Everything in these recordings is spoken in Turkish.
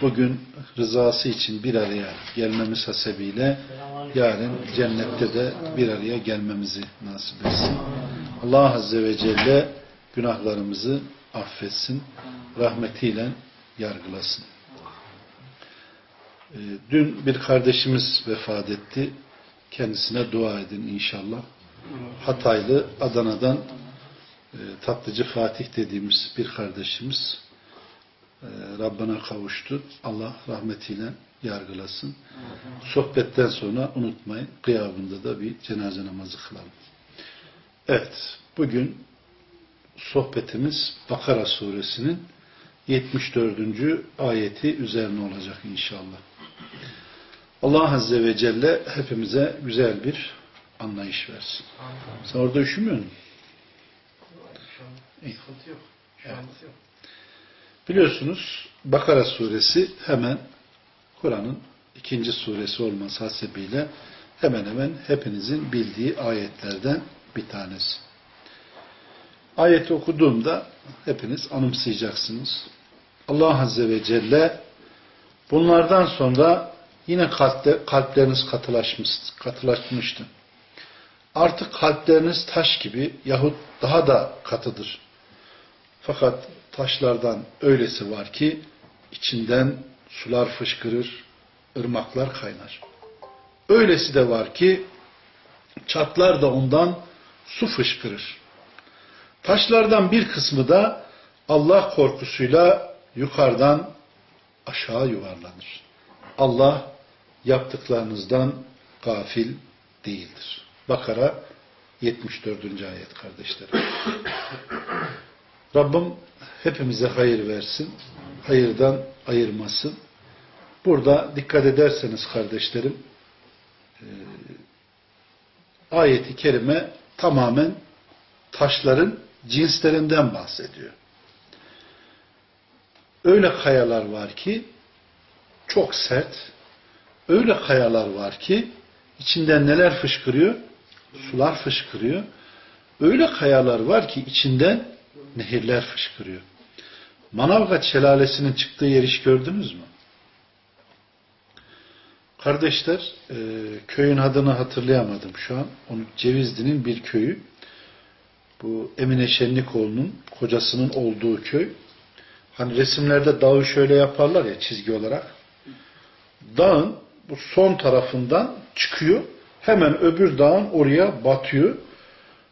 bugün rızası için bir araya gelmemiz hasebiyle yarın cennette de bir araya gelmemizi nasip etsin. Allah Azze ve Celle günahlarımızı affetsin, rahmetiyle yargılasın. Ee, dün bir kardeşimiz vefat etti. Kendisine dua edin inşallah. Hataylı Adana'dan e, Tatlıcı Fatih dediğimiz bir kardeşimiz e, Rabbına kavuştu. Allah rahmetiyle yargılasın. Sohbetten sonra unutmayın kıyabında da bir cenaze namazı kılalım. Evet, bugün sohbetimiz Bakara suresinin 74. ayeti üzerine olacak inşallah. Allah Azze ve Celle hepimize güzel bir anlayış versin. Sen orada üşümüyor musun? İyi. Evet. Biliyorsunuz Bakara suresi hemen Kur'an'ın ikinci suresi olması hasebiyle hemen hemen hepinizin bildiği ayetlerden bir tanesi. Ayeti okuduğumda hepiniz anımsayacaksınız. Allah Azze ve Celle bunlardan sonra yine kalpte, kalpleriniz katılaşmış, katılaşmıştı. Artık kalpleriniz taş gibi yahut daha da katıdır. Fakat taşlardan öylesi var ki içinden sular fışkırır, ırmaklar kaynar. Öylesi de var ki çatlar da ondan su fışkırır. Taşlardan bir kısmı da Allah korkusuyla yukarıdan aşağı yuvarlanır. Allah yaptıklarınızdan gafil değildir. Bakara 74. ayet kardeşlerim. Rabbim hepimize hayır versin. Hayırdan ayırmasın. Burada dikkat ederseniz kardeşlerim e, ayeti kerime tamamen taşların cinslerinden bahsediyor. Öyle kayalar var ki çok sert, öyle kayalar var ki içinden neler fışkırıyor? Sular fışkırıyor. Öyle kayalar var ki içinden nehirler fışkırıyor. Manavgat şelalesinin çıktığı yer hiç gördünüz mü? Kardeşler, e, köyün adını hatırlayamadım şu an. Onu Cevizli'nin bir köyü. Bu Emine Şenlikoğlu'nun kocasının olduğu köy. Hani resimlerde dağı şöyle yaparlar ya çizgi olarak. Dağın bu son tarafından çıkıyor. Hemen öbür dağın oraya batıyor.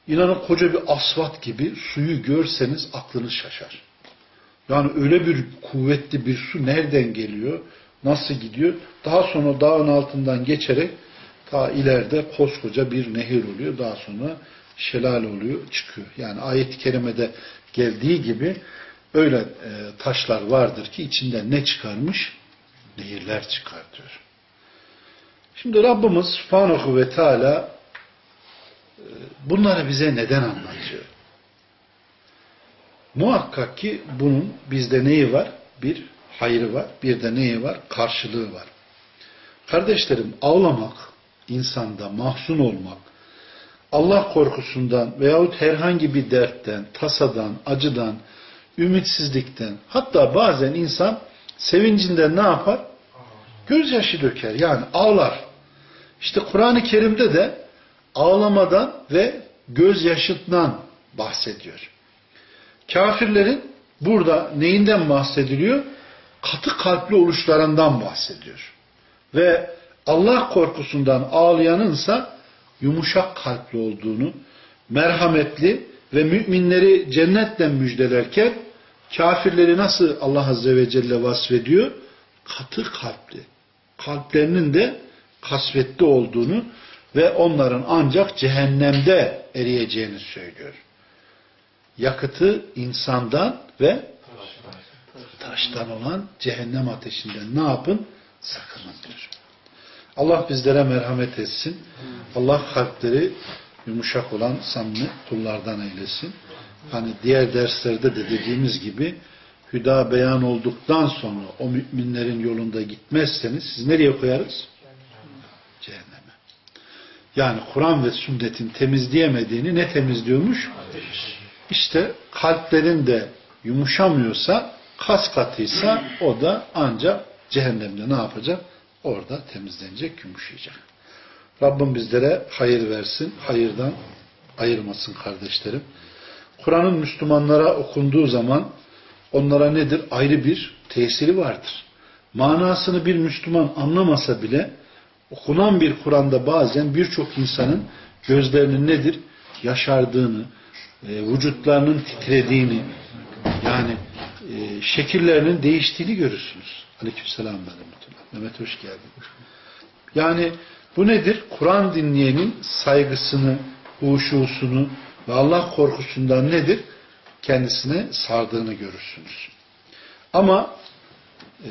İnanın koca bir asfalt gibi suyu görseniz aklınız şaşar. Yani öyle bir kuvvetli bir su nereden geliyor? Nasıl gidiyor? Daha sonra dağın altından geçerek ta ileride koskoca bir nehir oluyor. Daha sonra şelale oluyor, çıkıyor. Yani ayet-i kerimede geldiği gibi öyle e, taşlar vardır ki içinde ne çıkarmış? Nehirler çıkartıyor. Şimdi Rabbimiz Subhanahu ve Teala bunları bize neden anlatıyor? Muhakkak ki bunun bizde neyi var? Bir hayrı var. Bir de neyi var? Karşılığı var. Kardeşlerim ağlamak, insanda mahzun olmak, Allah korkusundan veyahut herhangi bir dertten, tasadan, acıdan, ümitsizlikten, hatta bazen insan sevincinden ne yapar? Gözyaşı döker. Yani ağlar. İşte Kur'an-ı Kerim'de de ağlamadan ve gözyaşından bahsediyor. Kafirlerin burada neyinden bahsediliyor? Katı kalpli oluşlarından bahsediyor. Ve Allah korkusundan ağlayanınsa yumuşak kalpli olduğunu, merhametli ve müminleri cennetle müjdelerken kafirleri nasıl Allah Azze ve Celle vasfediyor? Katı kalpli. Kalplerinin de kasvetli olduğunu ve onların ancak cehennemde eriyeceğini söylüyor. Yakıtı insandan ve taştan olan cehennem ateşinden ne yapın? Sakının diyor. Allah bizlere merhamet etsin. Allah kalpleri yumuşak olan samimi kullardan eylesin. Hani diğer derslerde de dediğimiz gibi hüda beyan olduktan sonra o müminlerin yolunda gitmezseniz siz nereye koyarız? Yani Kur'an ve sünnetin temizleyemediğini ne temizliyormuş? İşte kalplerin de yumuşamıyorsa, kas katıysa o da ancak cehennemde ne yapacak? Orada temizlenecek, yumuşayacak. Rabbim bizlere hayır versin, hayırdan ayırmasın kardeşlerim. Kur'an'ın Müslümanlara okunduğu zaman onlara nedir? Ayrı bir tesiri vardır. Manasını bir Müslüman anlamasa bile okunan bir Kur'an'da bazen birçok insanın gözlerinin nedir? Yaşardığını, e, vücutlarının titrediğini, yani e, şekillerinin değiştiğini görürsünüz. Aleykümselam Mehmet. Mehmet hoş geldin. Yani bu nedir? Kur'an dinleyenin saygısını, huşusunu ve Allah korkusundan nedir? Kendisine sardığını görürsünüz. Ama e,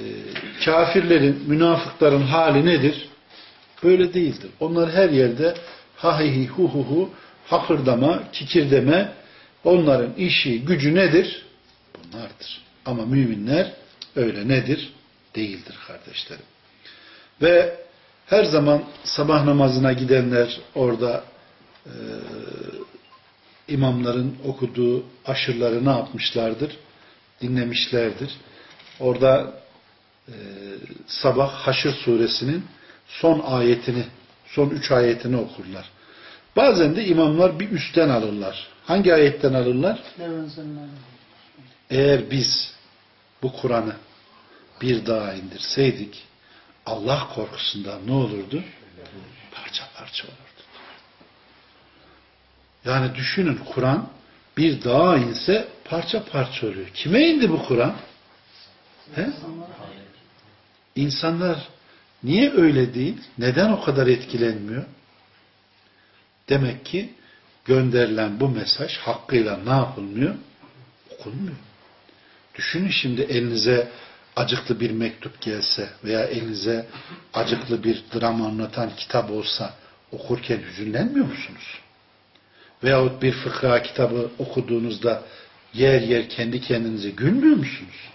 kafirlerin, münafıkların hali nedir? Böyle değildir. Onlar her yerde ha hi hi hu hu hu hakırdama, kikirdeme onların işi, gücü nedir? Bunlardır. Ama müminler öyle nedir? Değildir kardeşlerim. Ve her zaman sabah namazına gidenler orada e, imamların okuduğu aşırları ne yapmışlardır? Dinlemişlerdir. Orada e, sabah Haşr suresinin son ayetini, son üç ayetini okurlar. Bazen de imamlar bir üstten alırlar. Hangi ayetten alırlar? Eğer biz bu Kur'an'ı bir daha indirseydik Allah korkusundan ne olurdu? Parça parça olurdu. Yani düşünün Kur'an bir dağa inse parça parça oluyor. Kime indi bu Kur'an? He? İnsanlar niye öyle değil? Neden o kadar etkilenmiyor? Demek ki gönderilen bu mesaj hakkıyla ne yapılmıyor? Okunmuyor. Düşünün şimdi elinize acıklı bir mektup gelse veya elinize acıklı bir dram anlatan kitap olsa okurken hüzünlenmiyor musunuz? Veyahut bir fıkra kitabı okuduğunuzda yer yer kendi kendinize gülmüyor musunuz?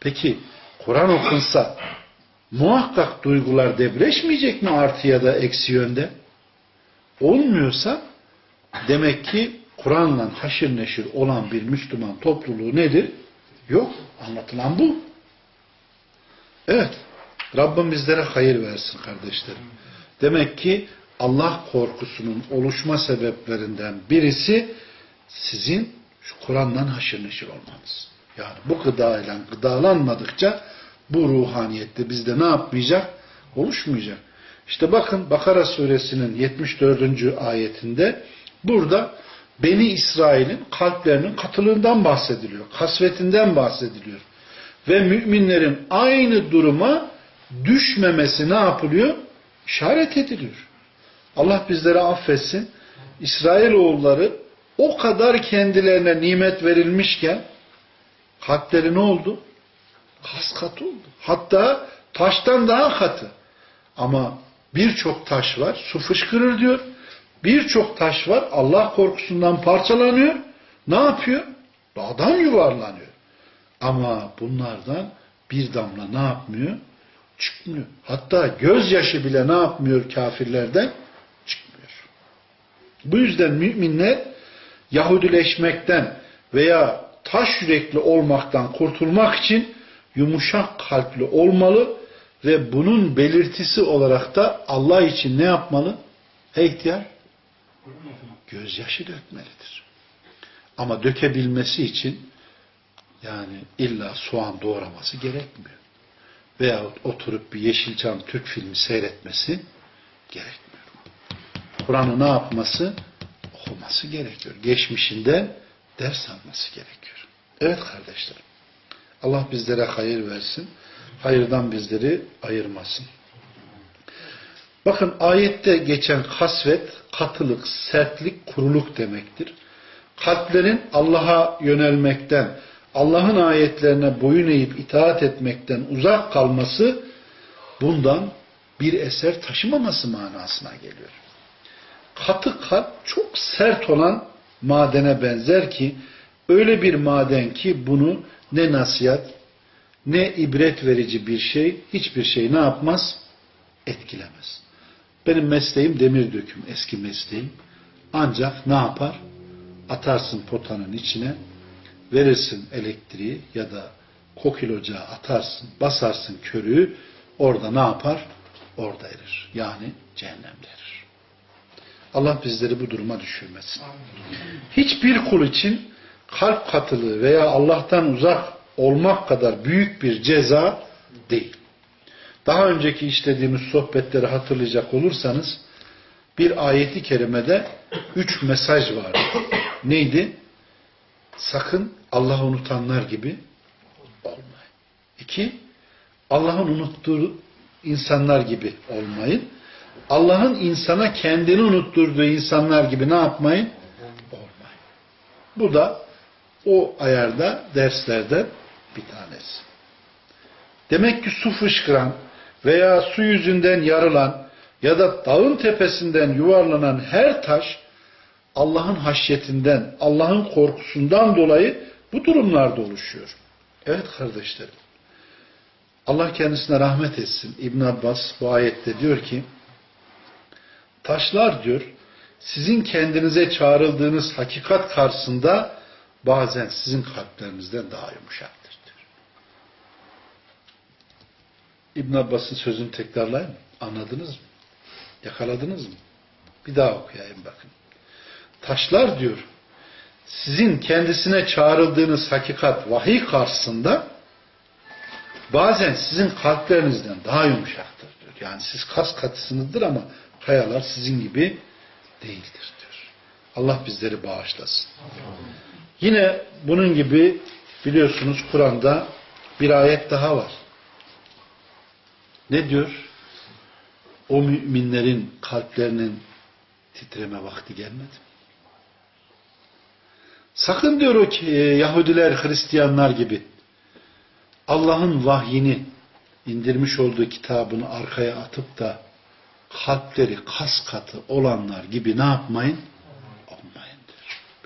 Peki Kur'an okunsa muhakkak duygular debreşmeyecek mi artı ya da eksi yönde? Olmuyorsa demek ki Kur'an'la haşır neşir olan bir Müslüman topluluğu nedir? Yok. Anlatılan bu. Evet. Rabbim bizlere hayır versin kardeşlerim. Demek ki Allah korkusunun oluşma sebeplerinden birisi sizin şu Kur'an'dan haşır neşir olmanız. Yani bu gıdayla gıdalanmadıkça bu ruhaniyette bizde ne yapmayacak? Oluşmayacak. İşte bakın Bakara suresinin 74. ayetinde burada Beni İsrail'in kalplerinin katılığından bahsediliyor. Kasvetinden bahsediliyor. Ve müminlerin aynı duruma düşmemesi ne yapılıyor? İşaret ediliyor. Allah bizleri affetsin. İsrailoğulları o kadar kendilerine nimet verilmişken kalpleri ne oldu? Kas katı oldu. Hatta taştan daha katı. Ama birçok taş var. Su fışkırır diyor. Birçok taş var. Allah korkusundan parçalanıyor. Ne yapıyor? Dağdan yuvarlanıyor. Ama bunlardan bir damla ne yapmıyor? Çıkmıyor. Hatta gözyaşı bile ne yapmıyor kafirlerden? Çıkmıyor. Bu yüzden müminler Yahudileşmekten veya taş yürekli olmaktan kurtulmak için yumuşak kalpli olmalı ve bunun belirtisi olarak da Allah için ne yapmalı? Hey ihtiyar, gözyaşı dökmelidir. Ama dökebilmesi için yani illa soğan doğraması gerekmiyor. Veyahut oturup bir Yeşilçam Türk filmi seyretmesi gerekmiyor. Kur'an'ı ne yapması? Okuması gerekiyor. Geçmişinden ders alması gerekiyor. Evet kardeşlerim. Allah bizlere hayır versin. Hayırdan bizleri ayırmasın. Bakın ayette geçen kasvet, katılık, sertlik, kuruluk demektir. Kalplerin Allah'a yönelmekten, Allah'ın ayetlerine boyun eğip itaat etmekten uzak kalması bundan bir eser taşımaması manasına geliyor. Katı kalp çok sert olan madene benzer ki öyle bir maden ki bunu ne nasihat ne ibret verici bir şey hiçbir şey ne yapmaz? Etkilemez. Benim mesleğim demir döküm eski mesleğim. Ancak ne yapar? Atarsın potanın içine verirsin elektriği ya da kokil ocağı atarsın basarsın körüğü orada ne yapar? Orada erir. Yani cehennemde erir. Allah bizleri bu duruma düşürmesin. Hiçbir kul için kalp katılığı veya Allah'tan uzak olmak kadar büyük bir ceza değil. Daha önceki işlediğimiz sohbetleri hatırlayacak olursanız bir ayeti kerimede üç mesaj vardı. Neydi? Sakın Allah'ı unutanlar gibi olmayın. İki, Allah'ın unuttuğu insanlar gibi olmayın. Allah'ın insana kendini unutturduğu insanlar gibi ne yapmayın? Olmayın. Bu da o ayarda derslerden bir tanesi. Demek ki su fışkıran veya su yüzünden yarılan ya da dağın tepesinden yuvarlanan her taş Allah'ın haşyetinden, Allah'ın korkusundan dolayı bu durumlarda oluşuyor. Evet kardeşlerim. Allah kendisine rahmet etsin. İbn Abbas bu ayette diyor ki taşlar diyor sizin kendinize çağrıldığınız hakikat karşısında bazen sizin kalplerinizden daha yumuşaktır. İbn Abbas'ın sözünü tekrarlayın. Anladınız mı? Yakaladınız mı? Bir daha okuyayım bakın. Taşlar diyor sizin kendisine çağrıldığınız hakikat vahiy karşısında bazen sizin kalplerinizden daha yumuşaktır diyor. Yani siz kas katısınızdır ama kayalar sizin gibi değildir diyor. Allah bizleri bağışlasın. Yine bunun gibi biliyorsunuz Kur'an'da bir ayet daha var. Ne diyor? O müminlerin kalplerinin titreme vakti gelmedi. Sakın diyor o ki Yahudiler, Hristiyanlar gibi Allah'ın vahyini indirmiş olduğu kitabını arkaya atıp da kalpleri kas katı olanlar gibi ne yapmayın?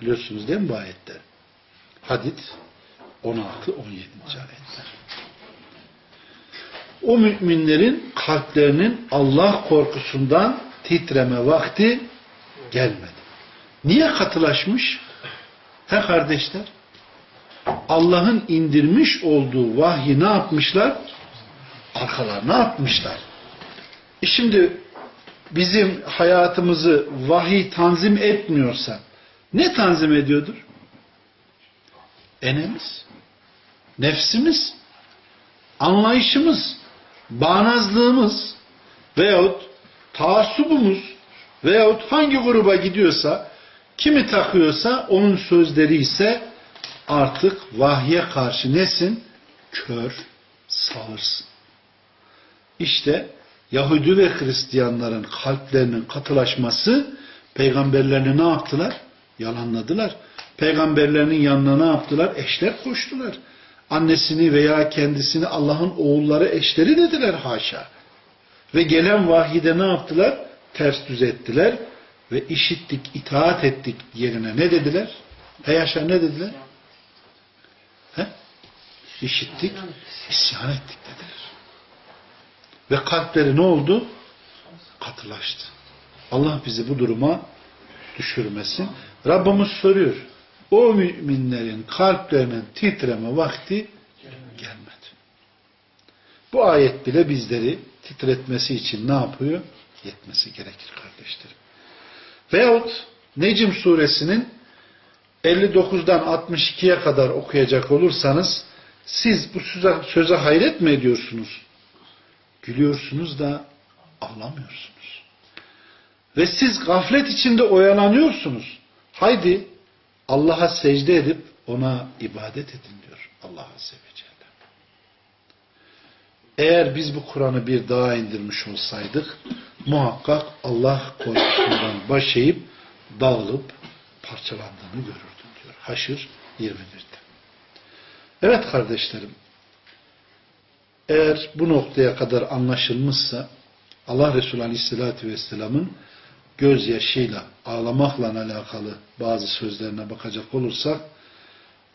Biliyorsunuz değil mi bu ayetler? Hadid 16-17. ayetler. O müminlerin kalplerinin Allah korkusundan titreme vakti gelmedi. Niye katılaşmış? He kardeşler? Allah'ın indirmiş olduğu vahyi ne yapmışlar? Arkalarına atmışlar. E şimdi bizim hayatımızı vahiy tanzim etmiyorsa ne tanzim ediyordur? Enemiz, nefsimiz, anlayışımız, bağnazlığımız veyahut taassubumuz veyahut hangi gruba gidiyorsa kimi takıyorsa onun sözleri ise artık vahye karşı nesin? Kör, sağırsın. İşte Yahudi ve Hristiyanların kalplerinin katılaşması peygamberlerini ne yaptılar? Yalanladılar. Peygamberlerinin yanına ne yaptılar? Eşler koştular. Annesini veya kendisini Allah'ın oğulları eşleri dediler haşa. Ve gelen vahide ne yaptılar? Ters düz ettiler ve işittik, itaat ettik yerine ne dediler? He yaşa ne dediler? He? İşittik, isyan ettik dediler. Ve kalpleri ne oldu? Katılaştı. Allah bizi bu duruma düşürmesin. Rabbimiz soruyor. O müminlerin kalplerinin titreme vakti gelmedi. Bu ayet bile bizleri titretmesi için ne yapıyor? Yetmesi gerekir kardeşlerim. Veyahut Necim suresinin 59'dan 62'ye kadar okuyacak olursanız siz bu söze, söze hayret mi ediyorsunuz? Gülüyorsunuz da ağlamıyorsunuz. Ve siz gaflet içinde oyalanıyorsunuz. Haydi Allah'a secde edip ona ibadet edin diyor Allah Azze. Eğer biz bu Kur'an'ı bir daha indirmiş olsaydık muhakkak Allah korkusundan başlayıp dağılıp parçalandığını görürdüm diyor. Haşır 21'de. Evet kardeşlerim eğer bu noktaya kadar anlaşılmışsa Allah Resulü Aleyhisselatü Vesselam'ın gözyaşıyla, ağlamakla alakalı bazı sözlerine bakacak olursak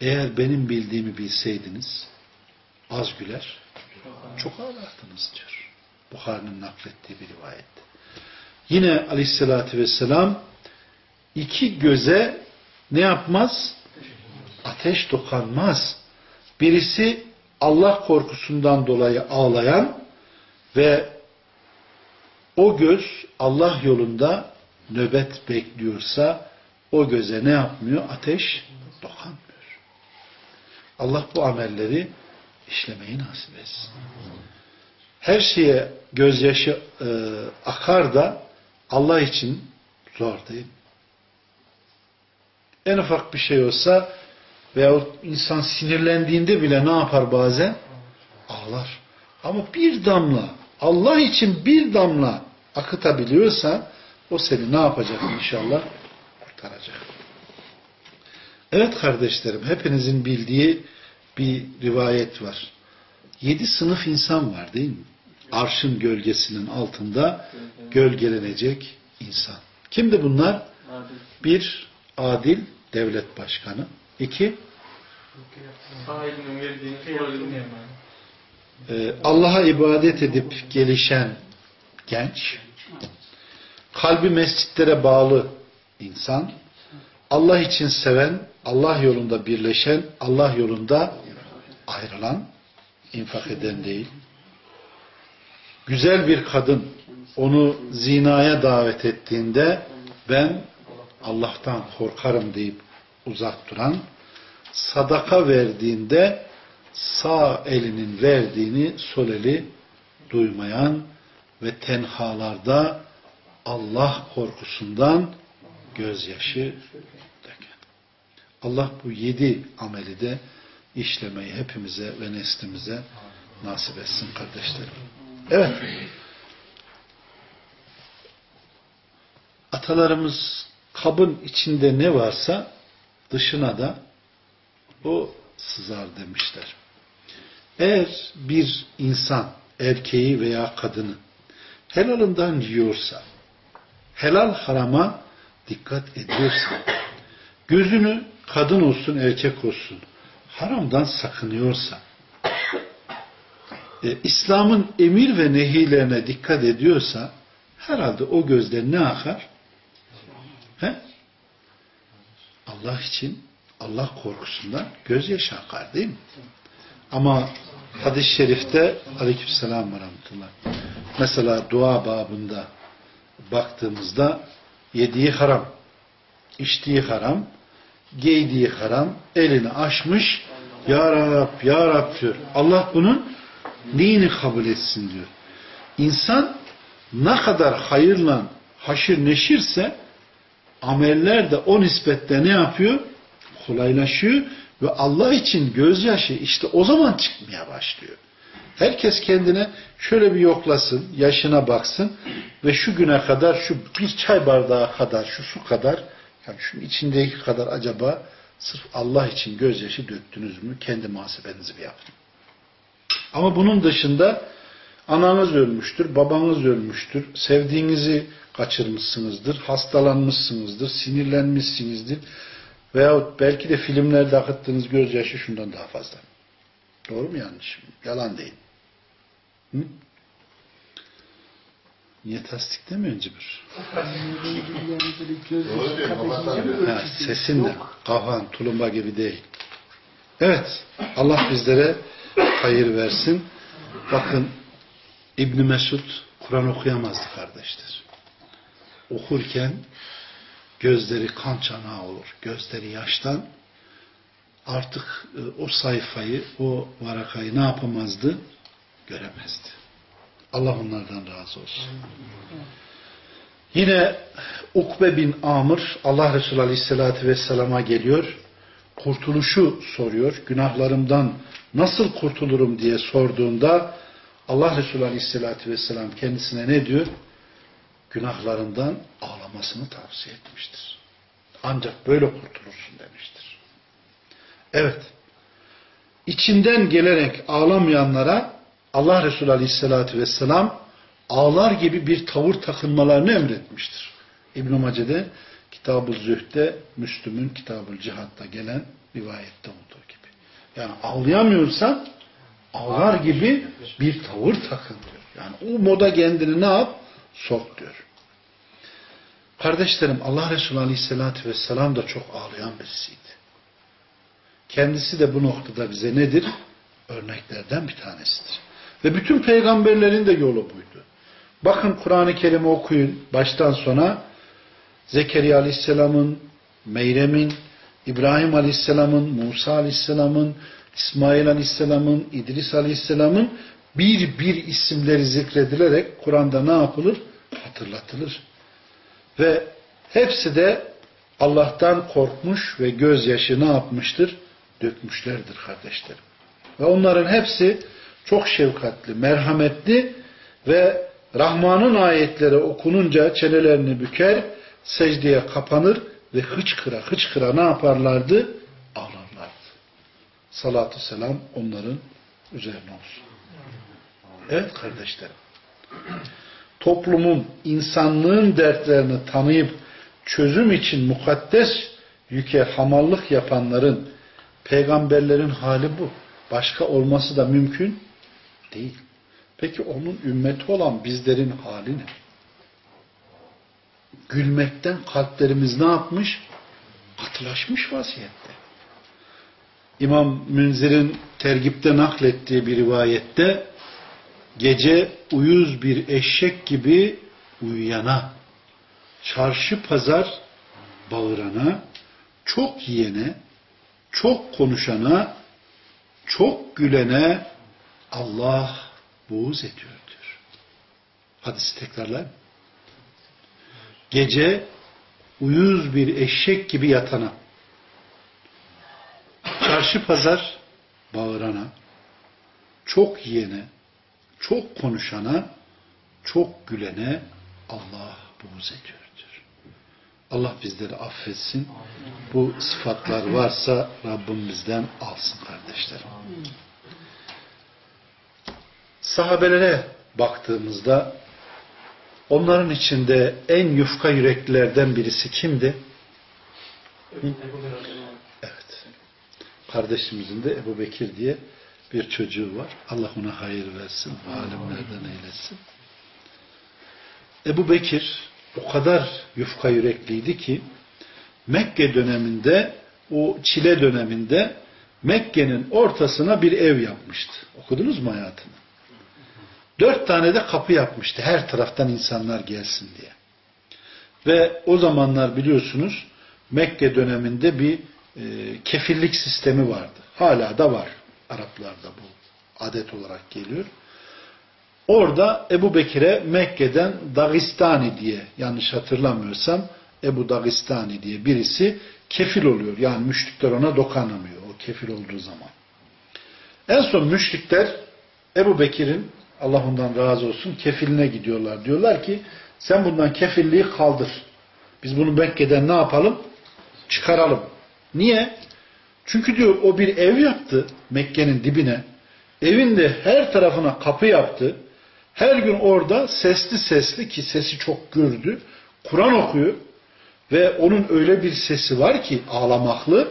eğer benim bildiğimi bilseydiniz az güler, çok ağlardınız diyor. Bukhari'nin naklettiği bir rivayet. Yine Aleyhisselatü Vesselam iki göze ne yapmaz? Ateş dokanmaz. Birisi Allah korkusundan dolayı ağlayan ve o göz Allah yolunda nöbet bekliyorsa o göze ne yapmıyor? Ateş dokanmıyor. Allah bu amelleri işlemeyi nasip etsin. Her şeye gözyaşı e, akar da Allah için zor değil. En ufak bir şey olsa veyahut insan sinirlendiğinde bile ne yapar bazen? Ağlar. Ama bir damla, Allah için bir damla akıtabiliyorsa o seni ne yapacak inşallah? Kurtaracak. Evet kardeşlerim, hepinizin bildiği bir rivayet var. Yedi sınıf insan var değil mi? Arşın gölgesinin altında gölgelenecek insan. Kimdi bunlar? Bir, adil devlet başkanı. İki, e, Allah'a ibadet edip gelişen genç, kalbi mescitlere bağlı insan, Allah için seven, Allah yolunda birleşen, Allah yolunda ayrılan, infak eden değil. Güzel bir kadın onu zinaya davet ettiğinde ben Allah'tan korkarım deyip uzak duran, sadaka verdiğinde sağ elinin verdiğini sol eli duymayan ve tenhalarda Allah korkusundan gözyaşı döken. Allah bu yedi ameli de işlemeyi hepimize ve neslimize nasip etsin kardeşlerim. Evet. Atalarımız kabın içinde ne varsa dışına da o sızar demişler. Eğer bir insan erkeği veya kadını helalından yiyorsa, helal harama dikkat ediyorsa, gözünü kadın olsun erkek olsun haramdan sakınıyorsa, e, İslam'ın emir ve nehilerine dikkat ediyorsa herhalde o gözden ne akar? He? Allah için Allah korkusundan gözyaşı akar değil mi? Ama hadis-i şerifte aleykümselam ve rahmetullah mesela dua babında baktığımızda yediği haram, içtiği haram, giydiği haram, elini açmış Ya Rab, Ya Rab diyor. Allah bunun neyini kabul etsin diyor. İnsan ne kadar hayırla haşır neşirse ameller de o nispette ne yapıyor? Kolaylaşıyor ve Allah için gözyaşı işte o zaman çıkmaya başlıyor. Herkes kendine şöyle bir yoklasın, yaşına baksın ve şu güne kadar şu bir çay bardağı kadar, şu su kadar, yani şunun içindeki kadar acaba sırf Allah için gözyaşı döktünüz mü? Kendi muhasebenizi bir yapın. Ama bunun dışında ananız ölmüştür, babanız ölmüştür, sevdiğinizi kaçırmışsınızdır, hastalanmışsınızdır, sinirlenmişsinizdir veyahut belki de filmlerde akıttığınız gözyaşı şundan daha fazla. Doğru mu yanlış mı? Yalan değil. Hı? Niye tasdik demiyorsun Cibir? ha, sesinle. Kafan, tulumba gibi değil. Evet. Allah bizlere hayır versin. Bakın İbn Mesud Kur'an okuyamazdı kardeşler. Okurken gözleri kan çanağı olur. Gözleri yaştan artık e, o sayfayı, o varakayı ne yapamazdı? Göremezdi. Allah onlardan razı olsun. Yine Ukbe bin Amr Allah Resulü Aleyhisselatü Vesselam'a geliyor. Kurtuluşu soruyor. Günahlarımdan nasıl kurtulurum diye sorduğunda Allah Resulü Aleyhisselatü Vesselam kendisine ne diyor? Günahlarından ağlamasını tavsiye etmiştir. Ancak böyle kurtulursun demiştir. Evet. İçinden gelerek ağlamayanlara Allah Resulü Aleyhisselatü Vesselam ağlar gibi bir tavır takınmalarını emretmiştir. İbn-i Mace'de Kitab-ı Zühd'de Müslüm'ün Kitab-ı Cihat'ta gelen rivayette olduğu gibi. Yani ağlayamıyorsan ağlar gibi bir tavır takın diyor. Yani o moda kendini ne yap? Sok diyor. Kardeşlerim Allah Resulü Aleyhisselatü Vesselam da çok ağlayan birisiydi. Kendisi de bu noktada bize nedir? Örneklerden bir tanesidir. Ve bütün peygamberlerin de yolu buydu. Bakın Kur'an-ı Kerim'i okuyun baştan sona Zekeriya Aleyhisselam'ın, Meyrem'in, İbrahim Aleyhisselam'ın, Musa Aleyhisselam'ın, İsmail Aleyhisselam'ın, İdris Aleyhisselam'ın bir bir isimleri zikredilerek Kur'an'da ne yapılır? Hatırlatılır. Ve hepsi de Allah'tan korkmuş ve gözyaşı ne yapmıştır? Dökmüşlerdir kardeşlerim. Ve onların hepsi çok şefkatli, merhametli ve Rahman'ın ayetleri okununca çenelerini büker, secdeye kapanır ve hıçkıra hıçkıra ne yaparlardı? Ağlarlardı. Salatü selam onların üzerine olsun. Evet kardeşlerim. Toplumun, insanlığın dertlerini tanıyıp çözüm için mukaddes yüke hamallık yapanların, peygamberlerin hali bu. Başka olması da mümkün değil. Peki onun ümmeti olan bizlerin hali ne? Gülmekten kalplerimiz ne yapmış? Katılaşmış vaziyette. İmam Münzir'in tergipte naklettiği bir rivayette gece uyuz bir eşek gibi uyuyana, çarşı pazar bağırana, çok yiyene, çok konuşana, çok gülene Allah buğz ediyor diyor. Hadisi tekrarlar. Gece uyuz bir eşek gibi yatana, çarşı pazar bağırana, çok yiyene, çok konuşana, çok gülene Allah buğz ediyor diyor. Allah bizleri affetsin. Bu sıfatlar varsa Rabbim bizden alsın kardeşlerim. Sahabelere baktığımızda onların içinde en yufka yüreklilerden birisi kimdi? Evet. Kardeşimizin de Ebu Bekir diye bir çocuğu var. Allah ona hayır versin. Alimlerden eylesin. Ebu Bekir o kadar yufka yürekliydi ki Mekke döneminde o çile döneminde Mekke'nin ortasına bir ev yapmıştı. Okudunuz mu hayatını? Dört tane de kapı yapmıştı. Her taraftan insanlar gelsin diye. Ve o zamanlar biliyorsunuz Mekke döneminde bir e, kefillik sistemi vardı. Hala da var. Araplarda bu adet olarak geliyor. Orada Ebu Bekir'e Mekke'den Dagistani diye yanlış hatırlamıyorsam Ebu Dagistani diye birisi kefil oluyor. Yani müşrikler ona dokanamıyor o kefil olduğu zaman. En son müşrikler Ebu Bekir'in Allah ondan razı olsun kefiline gidiyorlar. Diyorlar ki sen bundan kefilliği kaldır. Biz bunu Mekke'den ne yapalım? Çıkaralım. Niye? Çünkü diyor o bir ev yaptı Mekke'nin dibine. Evinde her tarafına kapı yaptı. Her gün orada sesli sesli ki sesi çok gürdü. Kur'an okuyor. Ve onun öyle bir sesi var ki ağlamaklı.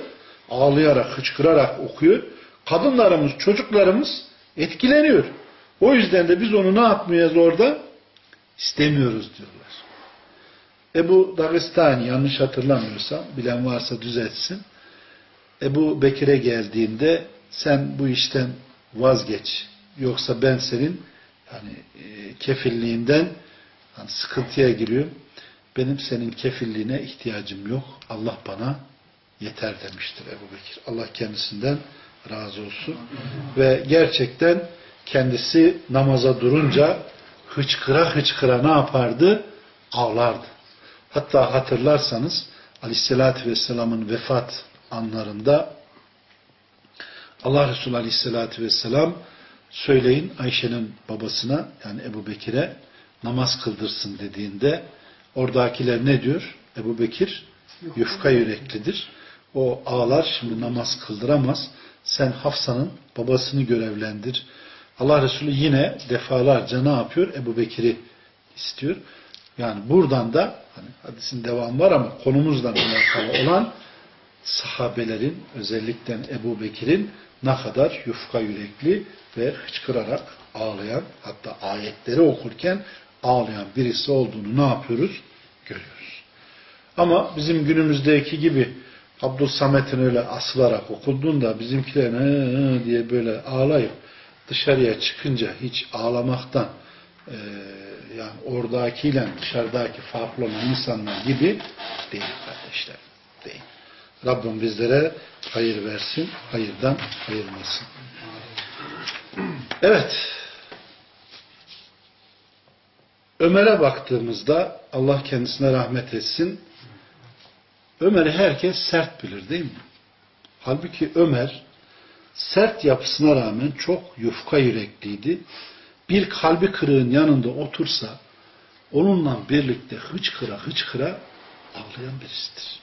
Ağlayarak, hıçkırarak okuyor. Kadınlarımız, çocuklarımız etkileniyor. O yüzden de biz onu ne yapmayız orada? İstemiyoruz diyorlar. Ebu Dagestani yanlış hatırlamıyorsam, bilen varsa düzeltsin. Ebu Bekir'e geldiğinde sen bu işten vazgeç. Yoksa ben senin yani e, kefilliğinden yani sıkıntıya giriyorum. Benim senin kefilliğine ihtiyacım yok. Allah bana yeter demiştir Ebu Bekir. Allah kendisinden razı olsun. Ve gerçekten kendisi namaza durunca hıçkıra hıçkıra ne yapardı? ağlardı. Hatta hatırlarsanız Aleyhisselatü Vesselam'ın vefat anlarında Allah Resulü Aleyhisselatü Vesselam söyleyin Ayşe'nin babasına yani Ebu Bekir'e namaz kıldırsın dediğinde oradakiler ne diyor? Ebu Bekir yufka yüreklidir. O ağlar şimdi namaz kıldıramaz. Sen Hafsa'nın babasını görevlendir. Allah Resulü yine defalarca ne yapıyor? Ebu Bekir'i istiyor. Yani buradan da hani hadisin devamı var ama konumuzla alakalı olan sahabelerin özellikle Ebu Bekir'in ne kadar yufka yürekli ve hıçkırarak ağlayan hatta ayetleri okurken ağlayan birisi olduğunu ne yapıyoruz? Görüyoruz. Ama bizim günümüzdeki gibi Abdül Samet'in öyle asılarak okunduğunda bizimkiler ne diye böyle ağlayıp dışarıya çıkınca hiç ağlamaktan e, yani oradakiyle dışarıdaki farklı olan insanlar gibi değil kardeşler. Değil. Rabbim bizlere hayır versin, hayırdan ayırmasın. Evet. Ömer'e baktığımızda Allah kendisine rahmet etsin. Ömer'i herkes sert bilir değil mi? Halbuki Ömer sert yapısına rağmen çok yufka yürekliydi. Bir kalbi kırığın yanında otursa onunla birlikte hıçkıra hıçkıra ağlayan birisidir.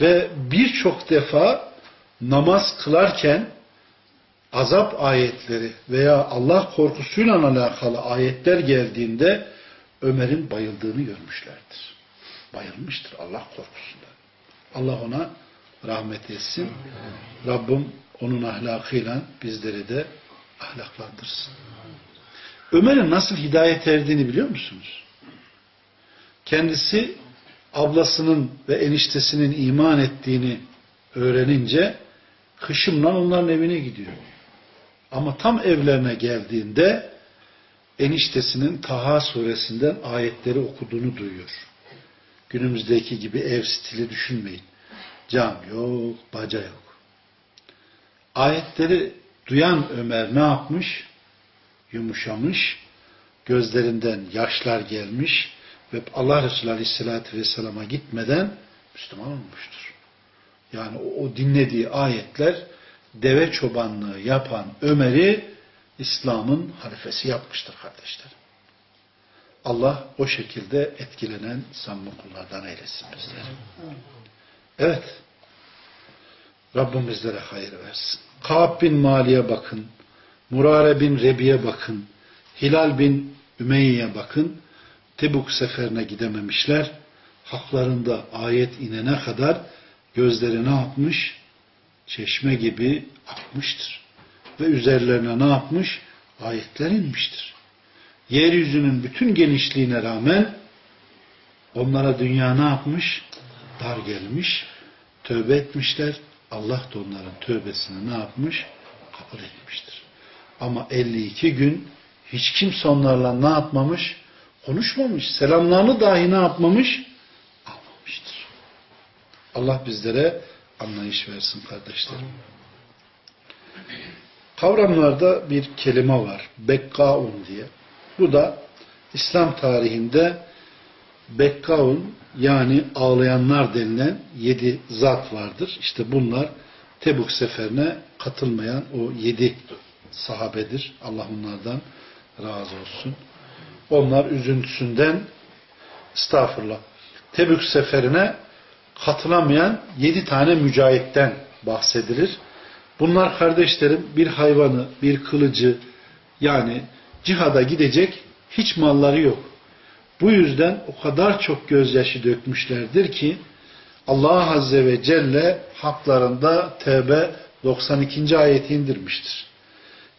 Ve birçok defa namaz kılarken azap ayetleri veya Allah korkusuyla alakalı ayetler geldiğinde Ömer'in bayıldığını görmüşlerdir. Bayılmıştır Allah korkusundan. Allah ona rahmet etsin. Rabbim onun ahlakıyla bizleri de ahlaklandırsın. Ömer'in nasıl hidayet erdiğini biliyor musunuz? Kendisi ablasının ve eniştesinin iman ettiğini öğrenince hışımla onların evine gidiyor. Ama tam evlerine geldiğinde eniştesinin Taha suresinden ayetleri okuduğunu duyuyor. Günümüzdeki gibi ev stili düşünmeyin. Cam yok, baca yok. Ayetleri duyan Ömer ne yapmış? Yumuşamış, gözlerinden yaşlar gelmiş ve Allah Resulü Aleyhisselatü Vesselam'a gitmeden Müslüman olmuştur. Yani o, o dinlediği ayetler deve çobanlığı yapan Ömer'i İslam'ın halifesi yapmıştır kardeşlerim. Allah o şekilde etkilenen samimi kullardan eylesin bizleri. Evet. Rabbim bizlere hayır versin. Kaab bin Mali'ye bakın. Murare bin Rebi'ye bakın. Hilal bin Ümeyye'ye bakın. Tebuk seferine gidememişler. Haklarında ayet inene kadar gözleri ne yapmış? Çeşme gibi akmıştır. Ve üzerlerine ne yapmış? Ayetler inmiştir. Yeryüzünün bütün genişliğine rağmen onlara dünya ne yapmış? Dar gelmiş. Tövbe etmişler. Allah da onların tövbesini ne yapmış? Kabul etmiştir. Ama 52 gün hiç kimse onlarla ne yapmamış? Konuşmamış. Selamlarını dahi ne yapmamış? Almamıştır. Allah bizlere anlayış versin kardeşlerim. Kavramlarda bir kelime var. Bekkaun diye. Bu da İslam tarihinde Bekkaun yani ağlayanlar denilen yedi zat vardır. İşte bunlar Tebuk seferine katılmayan o yedi sahabedir. Allah onlardan razı olsun. Onlar üzüntüsünden estağfurullah Tebük seferine katılamayan yedi tane mücahitten bahsedilir. Bunlar kardeşlerim bir hayvanı, bir kılıcı yani cihada gidecek hiç malları yok. Bu yüzden o kadar çok gözyaşı dökmüşlerdir ki Allah Azze ve Celle haklarında Tevbe 92. ayeti indirmiştir.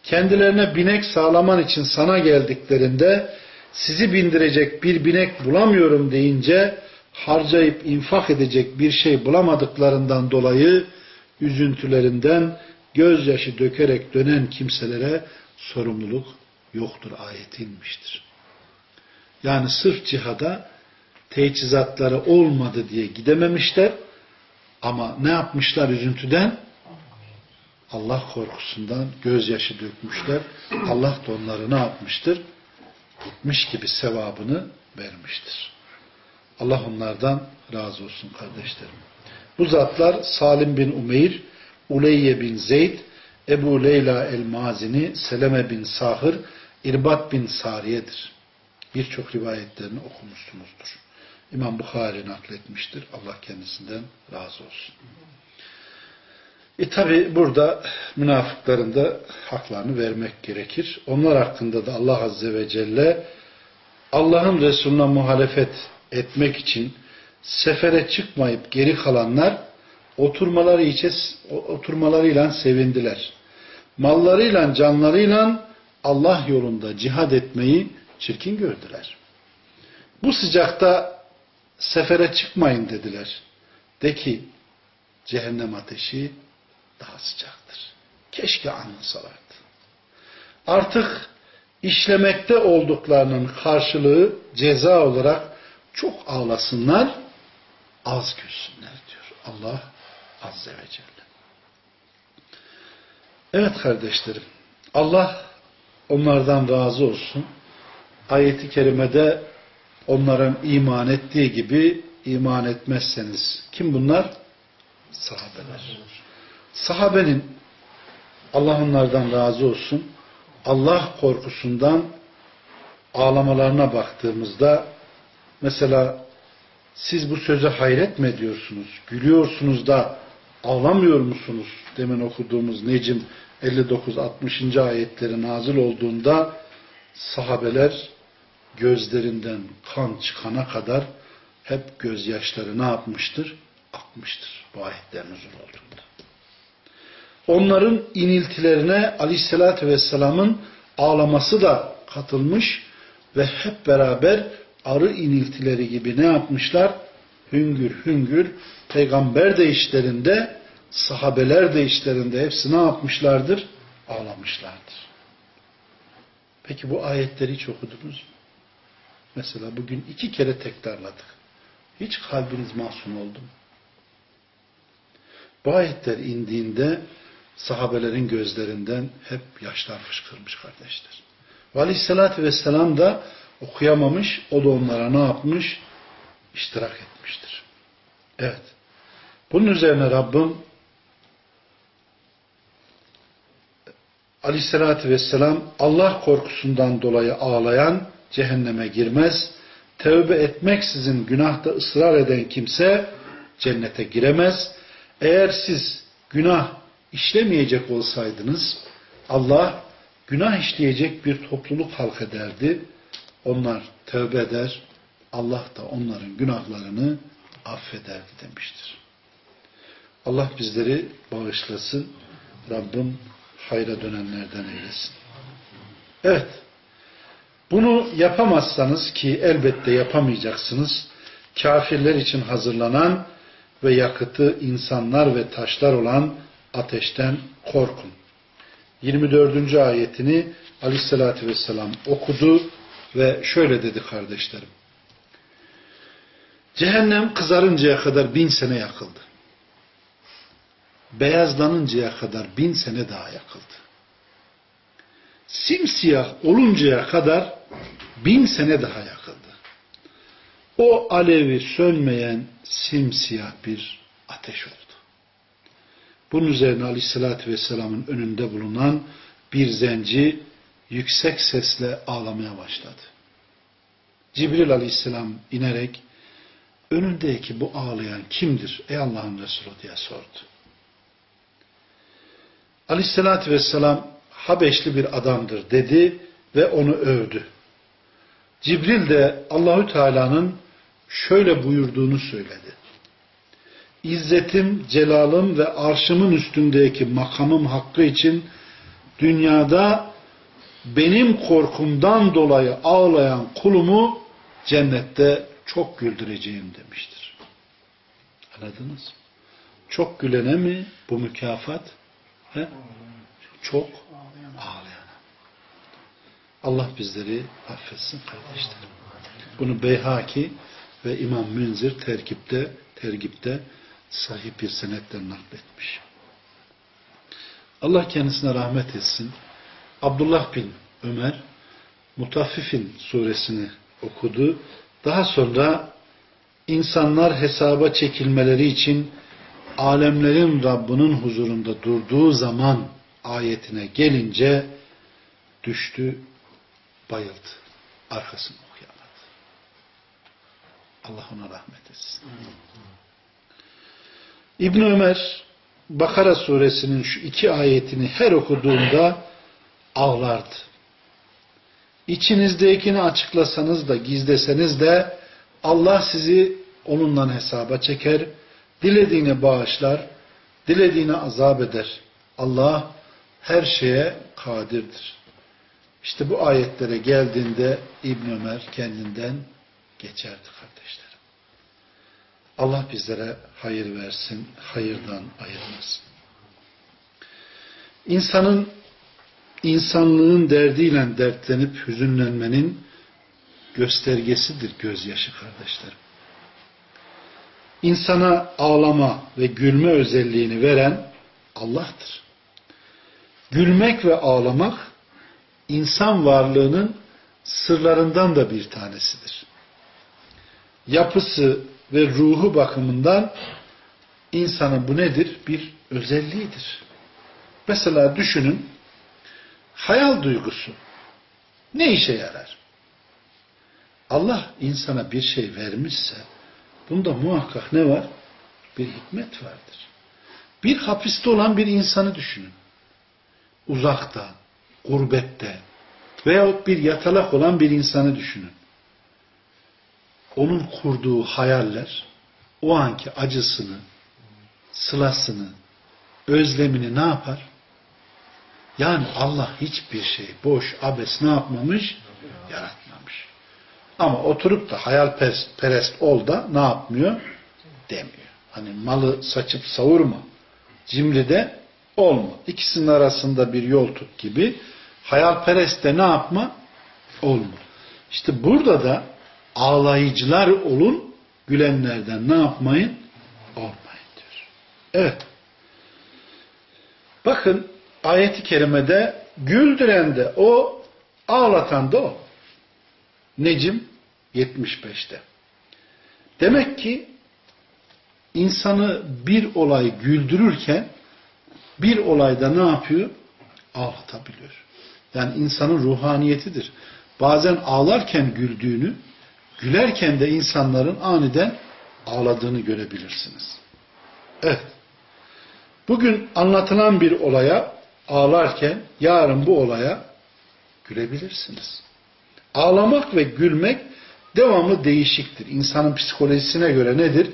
Kendilerine binek sağlaman için sana geldiklerinde sizi bindirecek bir binek bulamıyorum deyince harcayıp infak edecek bir şey bulamadıklarından dolayı üzüntülerinden gözyaşı dökerek dönen kimselere sorumluluk yoktur ayeti inmiştir. Yani sırf cihada teçhizatları olmadı diye gidememişler ama ne yapmışlar üzüntüden? Allah korkusundan gözyaşı dökmüşler. Allah da onları ne yapmıştır? Gitmiş gibi sevabını vermiştir. Allah onlardan razı olsun kardeşlerim. Bu zatlar Salim bin Umeyr, Uleyye bin Zeyd, Ebu Leyla el-Mazini, Seleme bin Sahır, İrbat bin Sariye'dir. Birçok rivayetlerini okumuşsunuzdur. İmam Bukhari nakletmiştir. Allah kendisinden razı olsun. E tabi burada münafıkların da haklarını vermek gerekir. Onlar hakkında da Allah Azze ve Celle Allah'ın Resulüne muhalefet etmek için sefere çıkmayıp geri kalanlar oturmaları için oturmalarıyla sevindiler. Mallarıyla, canlarıyla Allah yolunda cihad etmeyi çirkin gördüler. Bu sıcakta sefere çıkmayın dediler. De ki cehennem ateşi daha sıcaktır. Keşke anlasalardı. Artık işlemekte olduklarının karşılığı ceza olarak çok ağlasınlar, az gülsünler diyor Allah Azze ve Celle. Evet kardeşlerim, Allah onlardan razı olsun. Ayeti kerimede onların iman ettiği gibi iman etmezseniz kim bunlar? Sahabeler. Sahabenin Allah onlardan razı olsun Allah korkusundan ağlamalarına baktığımızda mesela siz bu söze hayret mi ediyorsunuz? Gülüyorsunuz da ağlamıyor musunuz? Demin okuduğumuz Necim 59-60. ayetleri nazil olduğunda sahabeler gözlerinden kan çıkana kadar hep gözyaşları ne yapmıştır? Akmıştır bu ayetlerin uzun olduğunda. Onların iniltilerine aleyhissalatü vesselamın ağlaması da katılmış ve hep beraber arı iniltileri gibi ne yapmışlar? Hüngür hüngür peygamber de işlerinde sahabeler de işlerinde hepsi ne yapmışlardır? Ağlamışlardır. Peki bu ayetleri hiç okudunuz mu? Mesela bugün iki kere tekrarladık. Hiç kalbiniz masum oldu mu? Bu ayetler indiğinde sahabelerin gözlerinden hep yaşlar fışkırmış kardeşler. Ve aleyhissalatü vesselam da okuyamamış, o da onlara ne yapmış? İştirak etmiştir. Evet. Bunun üzerine Rabbim aleyhissalatü vesselam Allah korkusundan dolayı ağlayan cehenneme girmez. Tevbe etmeksizin günahta ısrar eden kimse cennete giremez. Eğer siz günah işlemeyecek olsaydınız Allah günah işleyecek bir topluluk halk ederdi. Onlar tövbe eder. Allah da onların günahlarını affederdi demiştir. Allah bizleri bağışlasın. Rabbim hayra dönenlerden eylesin. Evet. Bunu yapamazsanız ki elbette yapamayacaksınız. Kafirler için hazırlanan ve yakıtı insanlar ve taşlar olan ateşten korkun. 24. ayetini aleyhissalatü vesselam okudu ve şöyle dedi kardeşlerim. Cehennem kızarıncaya kadar bin sene yakıldı. Beyazlanıncaya kadar bin sene daha yakıldı. Simsiyah oluncaya kadar bin sene daha yakıldı. O alevi sönmeyen simsiyah bir ateş oldu. Bunun üzerine aleyhissalatü vesselamın önünde bulunan bir zenci yüksek sesle ağlamaya başladı. Cibril aleyhisselam inerek önündeki bu ağlayan kimdir ey Allah'ın Resulü diye sordu. Aleyhissalatü vesselam Habeşli bir adamdır dedi ve onu övdü. Cibril de Allahü Teala'nın şöyle buyurduğunu söyledi. İzzetim, celalım ve arşımın üstündeki makamım hakkı için dünyada benim korkumdan dolayı ağlayan kulumu cennette çok güldüreceğim demiştir. Anladınız mı? Çok gülene mi bu mükafat? He? Çok ağlayana. Allah bizleri affetsin kardeşlerim. Bunu Beyhaki ve İmam Münzir terkipte, tergipte sahih bir senetle nakletmiş. Allah kendisine rahmet etsin. Abdullah bin Ömer Mutaffifin suresini okudu. Daha sonra insanlar hesaba çekilmeleri için alemlerin Rabbinin huzurunda durduğu zaman ayetine gelince düştü, bayıldı. Arkasını okuyamadı. Allah ona rahmet etsin. İbn Ömer Bakara suresinin şu iki ayetini her okuduğunda ağlardı. İçinizdekini açıklasanız da gizleseniz de Allah sizi onunla hesaba çeker, dilediğini bağışlar, dilediğini azap eder. Allah her şeye kadirdir. İşte bu ayetlere geldiğinde İbn Ömer kendinden geçerdi kardeşlerim. Allah bizlere hayır versin, hayırdan ayırmasın. İnsanın insanlığın derdiyle dertlenip hüzünlenmenin göstergesidir gözyaşı kardeşlerim. İnsana ağlama ve gülme özelliğini veren Allah'tır. Gülmek ve ağlamak insan varlığının sırlarından da bir tanesidir. Yapısı ve ruhu bakımından insanın bu nedir? Bir özelliğidir. Mesela düşünün hayal duygusu ne işe yarar? Allah insana bir şey vermişse bunda muhakkak ne var? Bir hikmet vardır. Bir hapiste olan bir insanı düşünün. Uzakta, gurbette veyahut bir yatalak olan bir insanı düşünün. Onun kurduğu hayaller o anki acısını, sılasını, özlemini ne yapar? Yani Allah hiçbir şey boş, abes ne yapmamış? Yaratmamış. Ama oturup da hayal perest ol da ne yapmıyor? Demiyor. Hani malı saçıp savurma. Cimride olma. İkisinin arasında bir yol tut gibi hayalperest de ne yapma? Olma. İşte burada da ağlayıcılar olun, gülenlerden ne yapmayın? Olmayın diyor. Evet. Bakın ayeti kerimede güldüren de o, ağlatan da o. Necim 75'te. Demek ki insanı bir olay güldürürken bir olayda ne yapıyor? Ağlatabiliyor. Yani insanın ruhaniyetidir. Bazen ağlarken güldüğünü, gülerken de insanların aniden ağladığını görebilirsiniz. Evet. Bugün anlatılan bir olaya ağlarken yarın bu olaya gülebilirsiniz. Ağlamak ve gülmek devamlı değişiktir. İnsanın psikolojisine göre nedir?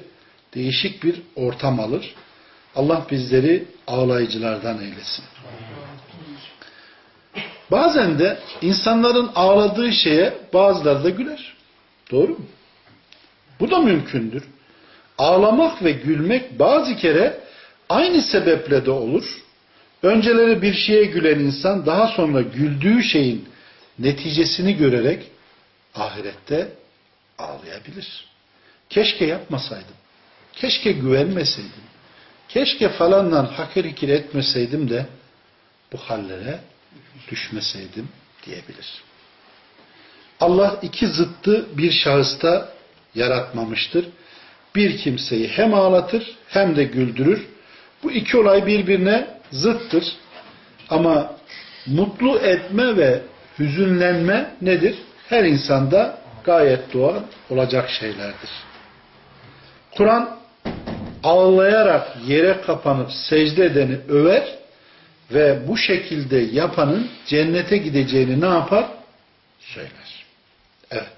Değişik bir ortam alır. Allah bizleri ağlayıcılardan eylesin. Bazen de insanların ağladığı şeye bazıları da güler. Doğru mu? Bu da mümkündür. Ağlamak ve gülmek bazı kere aynı sebeple de olur. Önceleri bir şeye gülen insan daha sonra güldüğü şeyin neticesini görerek ahirette ağlayabilir. Keşke yapmasaydım. Keşke güvenmeseydim. Keşke falandan hakir ikir etmeseydim de bu hallere düşmeseydim diyebilir. Allah iki zıttı bir şahısta yaratmamıştır. Bir kimseyi hem ağlatır hem de güldürür. Bu iki olay birbirine zıttır. Ama mutlu etme ve hüzünlenme nedir? Her insanda gayet doğal olacak şeylerdir. Kur'an ağlayarak yere kapanıp secde edeni över ve bu şekilde yapanın cennete gideceğini ne yapar? Söyler. Evet.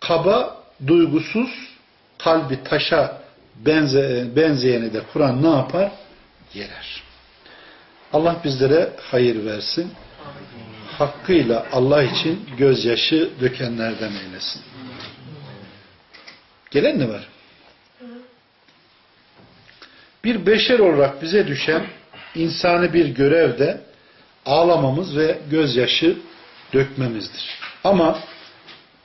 Kaba, duygusuz, kalbi taşa benze, benzeyeni de Kur'an ne yapar? Yerer. Allah bizlere hayır versin. Hakkıyla Allah için gözyaşı dökenlerden eylesin. Gelen ne var? Bir beşer olarak bize düşen insani bir görev de ağlamamız ve gözyaşı dökmemizdir. Ama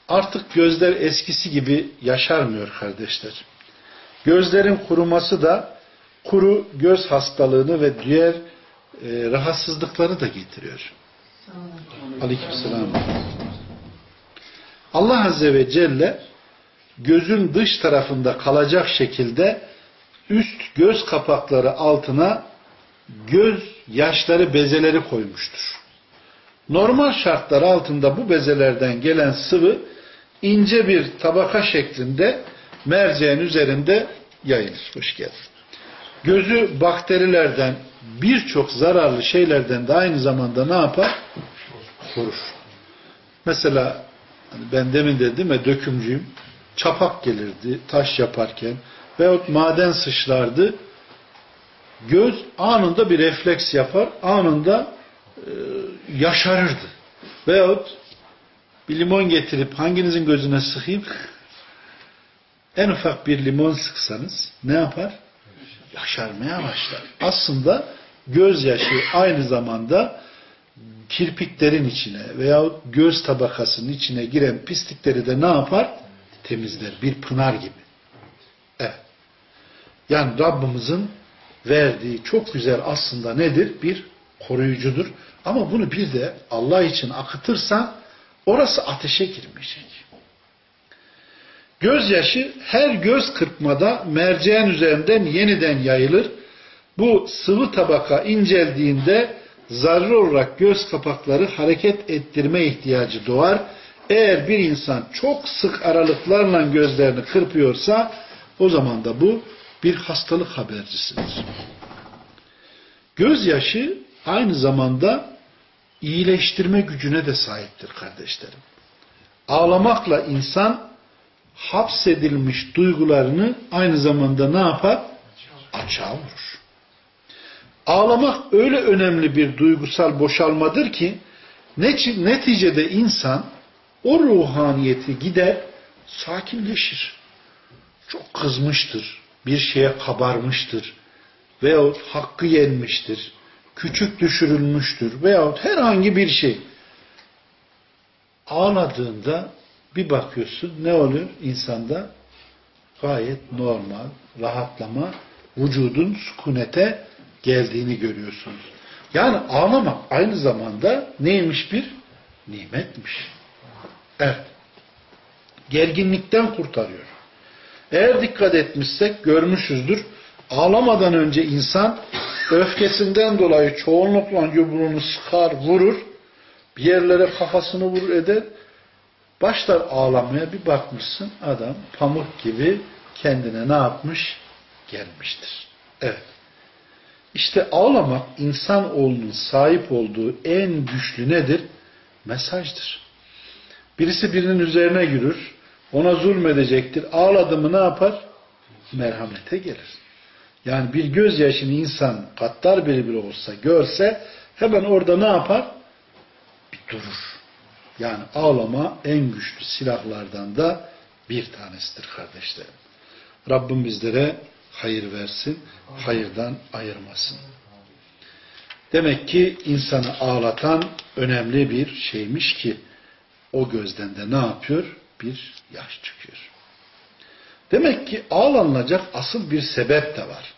artık gözler eskisi gibi yaşarmıyor kardeşler. Gözlerin kuruması da kuru göz hastalığını ve diğer e, rahatsızlıkları da getiriyor. Aleykümselam. Allah Azze ve Celle gözün dış tarafında kalacak şekilde üst göz kapakları altına göz yaşları bezeleri koymuştur. Normal şartlar altında bu bezelerden gelen sıvı ince bir tabaka şeklinde merceğin üzerinde yayılır. Hoş geldin. Gözü bakterilerden birçok zararlı şeylerden de aynı zamanda ne yapar? Korur. Mesela hani ben demin dedim ya dökümcüyüm. Çapak gelirdi taş yaparken veyahut maden sıçlardı. Göz anında bir refleks yapar. Anında e, yaşarırdı. Veyahut bir limon getirip hanginizin gözüne sıkayım? En ufak bir limon sıksanız ne yapar? Yaşarmaya başlar. Aslında gözyaşı aynı zamanda kirpiklerin içine veyahut göz tabakasının içine giren pislikleri de ne yapar? Temizler. Bir pınar gibi. Evet. Yani Rabbimizin verdiği çok güzel aslında nedir? Bir koruyucudur. Ama bunu bir de Allah için akıtırsan orası ateşe girmeyecek. Gözyaşı her göz kırpmada merceğin üzerinden yeniden yayılır. Bu sıvı tabaka inceldiğinde zararlı olarak göz kapakları hareket ettirme ihtiyacı doğar. Eğer bir insan çok sık aralıklarla gözlerini kırpıyorsa o zaman da bu bir hastalık habercisidir. Gözyaşı aynı zamanda iyileştirme gücüne de sahiptir kardeşlerim. Ağlamakla insan hapsedilmiş duygularını aynı zamanda ne yapar? Açığa vurur. Ağlamak öyle önemli bir duygusal boşalmadır ki neticede insan o ruhaniyeti gider, sakinleşir. Çok kızmıştır, bir şeye kabarmıştır veyahut hakkı yenmiştir, küçük düşürülmüştür veyahut herhangi bir şey. Ağladığında bir bakıyorsun ne oluyor insanda? Gayet normal, rahatlama, vücudun sükunete geldiğini görüyorsunuz. Yani ağlamak aynı zamanda neymiş bir? Nimetmiş. Evet. Gerginlikten kurtarıyor. Eğer dikkat etmişsek görmüşüzdür. Ağlamadan önce insan öfkesinden dolayı çoğunlukla yumruğunu sıkar, vurur. Bir yerlere kafasını vurur eder. Başlar ağlamaya bir bakmışsın adam pamuk gibi kendine ne yapmış? Gelmiştir. Evet. İşte ağlamak insan oğlunun sahip olduğu en güçlü nedir? Mesajdır. Birisi birinin üzerine yürür, ona zulmedecektir. Ağladı mı ne yapar? Merhamete gelir. Yani bir gözyaşını insan kattar biri biri olsa görse hemen orada ne yapar? Bir durur. Yani ağlama en güçlü silahlardan da bir tanesidir kardeşlerim. Rabbim bizlere hayır versin, hayırdan ayırmasın. Demek ki insanı ağlatan önemli bir şeymiş ki o gözden de ne yapıyor? Bir yaş çıkıyor. Demek ki ağlanılacak asıl bir sebep de var.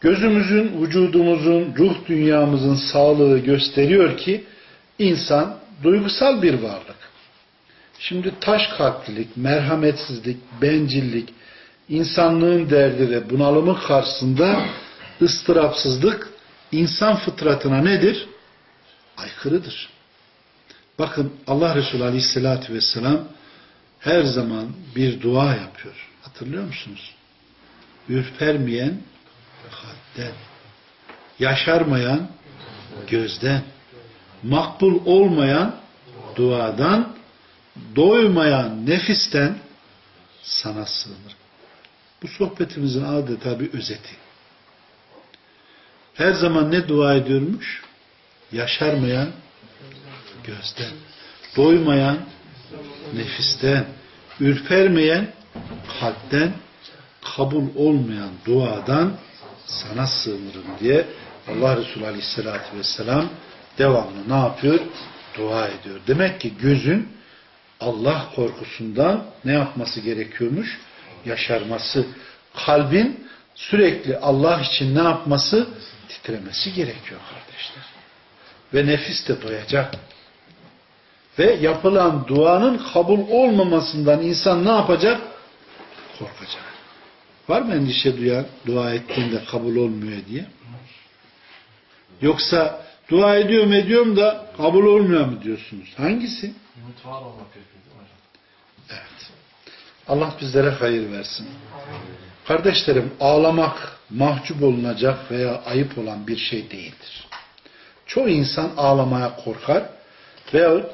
Gözümüzün, vücudumuzun, ruh dünyamızın sağlığı gösteriyor ki insan duygusal bir varlık. Şimdi taş kalplilik, merhametsizlik, bencillik, insanlığın derdi ve bunalımı karşısında ıstırapsızlık insan fıtratına nedir? Aykırıdır. Bakın Allah Resulü Aleyhisselatü Vesselam her zaman bir dua yapıyor. Hatırlıyor musunuz? Ürpermeyen kalpten, yaşarmayan gözden, makbul olmayan duadan, doymayan nefisten sana sığınır. Bu sohbetimizin adeta bir özeti. Her zaman ne dua ediyormuş? Yaşarmayan gözden, doymayan nefisten, ürpermeyen kalpten, kabul olmayan duadan sana sığınırım diye Allah Resulü Aleyhisselatü Vesselam devamlı ne yapıyor? Dua ediyor. Demek ki gözün Allah korkusundan ne yapması gerekiyormuş? Yaşarması. Kalbin sürekli Allah için ne yapması? Titremesi gerekiyor kardeşler. Ve nefis de doyacak. Ve yapılan duanın kabul olmamasından insan ne yapacak? Korkacak. Var mı endişe duyan dua ettiğinde kabul olmuyor diye? Yoksa dua ediyorum ediyorum da kabul olmuyor mu diyorsunuz? Hangisi? Ümit var olmak? Evet. Allah bizlere hayır versin. Kardeşlerim ağlamak mahcup olunacak veya ayıp olan bir şey değildir. Çoğu insan ağlamaya korkar veyahut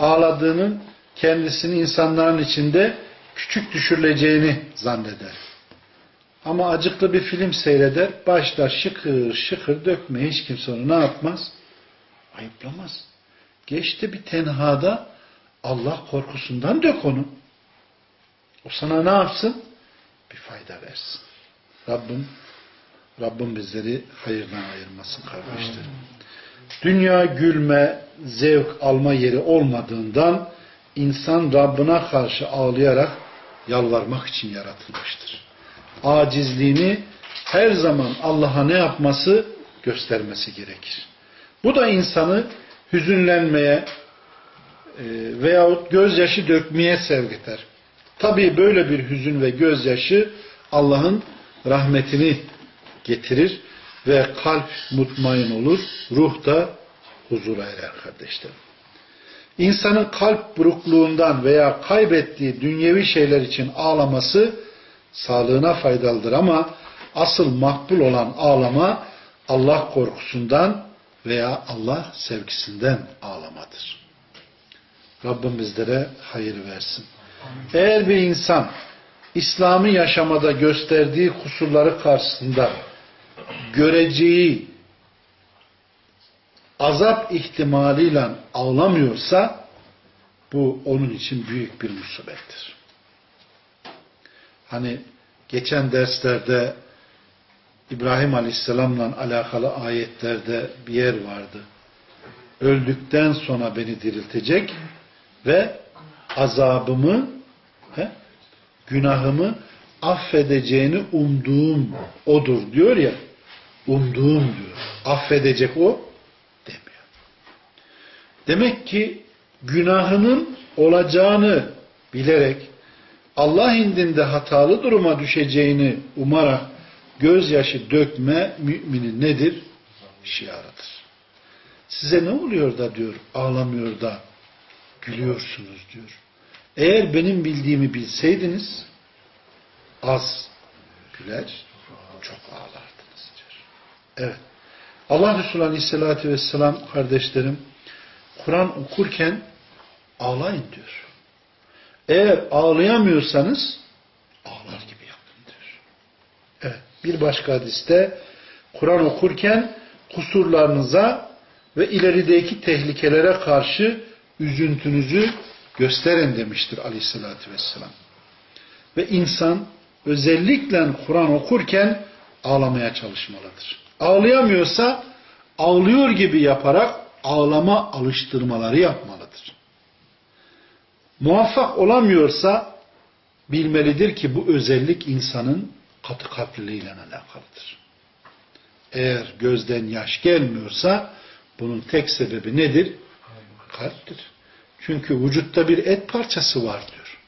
ağladığının kendisini insanların içinde küçük düşürüleceğini zanneder. Ama acıklı bir film seyreder, başlar şıkır şıkır dökmeye hiç kimse onu ne yapmaz? Ayıplamaz. Geçti bir tenhada Allah korkusundan dök onu. O sana ne yapsın? Bir fayda versin. Rabbim Rabbim bizleri hayırdan ayırmasın kardeşlerim. Dünya gülme, zevk alma yeri olmadığından insan Rabbine karşı ağlayarak yalvarmak için yaratılmıştır. Acizliğini her zaman Allah'a ne yapması göstermesi gerekir. Bu da insanı hüzünlenmeye e, veyahut gözyaşı dökmeye sevk eder. Tabii böyle bir hüzün ve gözyaşı Allah'ın rahmetini getirir ve kalp mutmain olur, ruh da huzura erer kardeşlerim. İnsanın kalp burukluğundan veya kaybettiği dünyevi şeyler için ağlaması sağlığına faydalıdır ama asıl makbul olan ağlama Allah korkusundan veya Allah sevgisinden ağlamadır. Rabbim bizlere hayır versin. Eğer bir insan İslam'ı yaşamada gösterdiği kusurları karşısında göreceği azap ihtimaliyle ağlamıyorsa bu onun için büyük bir musibettir. Hani geçen derslerde İbrahim Aleyhisselam'la alakalı ayetlerde bir yer vardı. Öldükten sonra beni diriltecek ve azabımı he, günahımı affedeceğini umduğum odur diyor ya umduğum diyor. Affedecek o demiyor. Demek ki günahının olacağını bilerek Allah indinde hatalı duruma düşeceğini umarak gözyaşı dökme müminin nedir? Şiarıdır. Size ne oluyor da diyor ağlamıyor da gülüyorsunuz diyor. Eğer benim bildiğimi bilseydiniz az güler çok ağlardınız diyor. Evet. Allah Resulü Aleyhisselatü Vesselam kardeşlerim Kur'an okurken ağlayın diyor. Eğer ağlayamıyorsanız ağlar gibi. Bir başka hadiste Kur'an okurken kusurlarınıza ve ilerideki tehlikelere karşı üzüntünüzü gösterin demiştir aleyhissalatü vesselam. Ve insan özellikle Kur'an okurken ağlamaya çalışmalıdır. Ağlayamıyorsa ağlıyor gibi yaparak ağlama alıştırmaları yapmalıdır. Muvaffak olamıyorsa bilmelidir ki bu özellik insanın katı kalpliliğiyle alakalıdır. Eğer gözden yaş gelmiyorsa bunun tek sebebi nedir? Kalptir. Çünkü vücutta bir et parçası var diyor.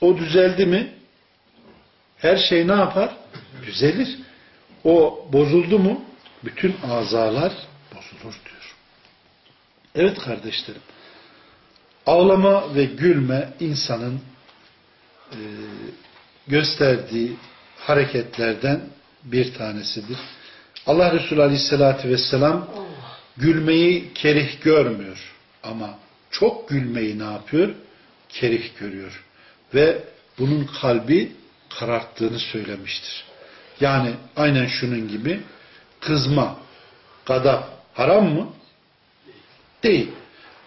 O düzeldi mi her şey ne yapar? Düzelir. O bozuldu mu bütün azalar bozulur diyor. Evet kardeşlerim. Ağlama ve gülme insanın e, gösterdiği hareketlerden bir tanesidir. Allah Resulü Aleyhisselatü Vesselam gülmeyi kerih görmüyor. Ama çok gülmeyi ne yapıyor? Kerih görüyor. Ve bunun kalbi kararttığını söylemiştir. Yani aynen şunun gibi kızma, gadap haram mı? Değil.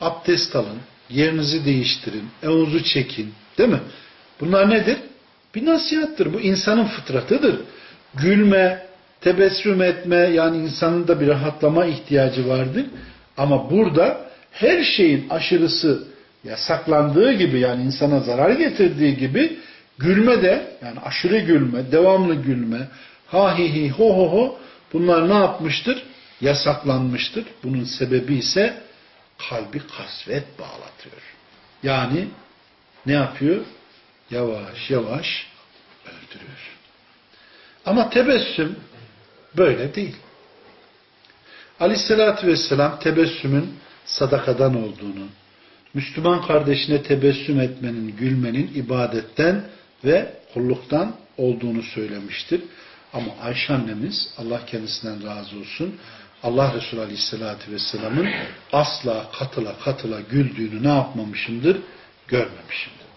Abdest alın, yerinizi değiştirin, evuzu çekin. Değil mi? Bunlar nedir? Bir nasihattır. Bu insanın fıtratıdır. Gülme, tebessüm etme yani insanın da bir rahatlama ihtiyacı vardır. Ama burada her şeyin aşırısı yasaklandığı gibi yani insana zarar getirdiği gibi gülme de yani aşırı gülme, devamlı gülme, ha hi hi ho ho ho bunlar ne yapmıştır? Yasaklanmıştır. Bunun sebebi ise kalbi kasvet bağlatıyor. Yani ne yapıyor? Yavaş yavaş öldürüyor. Ama tebessüm böyle değil. Aleyhissalatü vesselam tebessümün sadakadan olduğunu, Müslüman kardeşine tebessüm etmenin, gülmenin ibadetten ve kulluktan olduğunu söylemiştir. Ama Ayşe annemiz, Allah kendisinden razı olsun, Allah Resulü Aleyhisselatü Vesselam'ın asla katıla katıla güldüğünü ne yapmamışımdır? Görmemişimdir.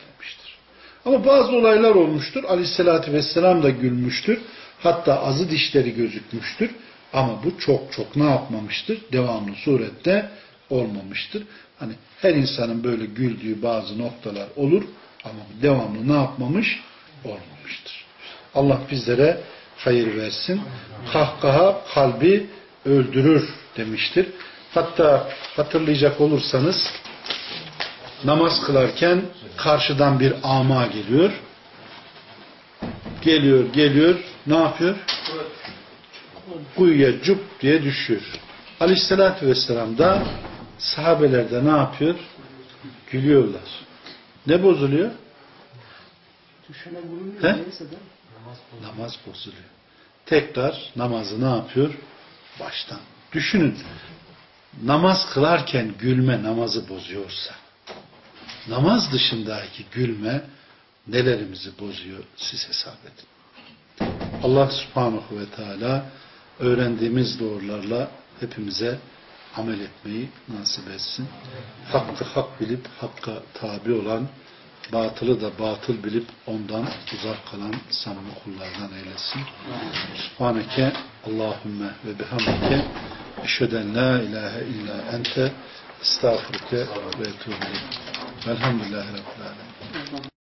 Ama bazı olaylar olmuştur. Aleyhisselatü Vesselam da gülmüştür. Hatta azı dişleri gözükmüştür. Ama bu çok çok ne yapmamıştır? Devamlı surette olmamıştır. Hani her insanın böyle güldüğü bazı noktalar olur ama devamlı ne yapmamış? Olmamıştır. Allah bizlere hayır versin. Kahkaha kalbi öldürür demiştir. Hatta hatırlayacak olursanız namaz kılarken karşıdan bir ama geliyor. Geliyor, geliyor. Ne yapıyor? Kuyuya cup diye düşüyor. Aleyhissalatü vesselam da sahabeler de ne yapıyor? Gülüyorlar. Ne bozuluyor? He? Namaz bozuluyor. Tekrar namazı ne yapıyor? Baştan. Düşünün. Namaz kılarken gülme namazı bozuyorsa namaz dışındaki gülme nelerimizi bozuyor siz hesap edin. Allah subhanahu ve teala öğrendiğimiz doğrularla hepimize amel etmeyi nasip etsin. Hakkı hak bilip hakka tabi olan, batılı da batıl bilip ondan uzak kalan samimi kullardan eylesin. Subhaneke Allahümme ve bihamdike eşheden la ilahe illa ente estağfurke ve etubu Velhamdülillahi Rabbil Alemin.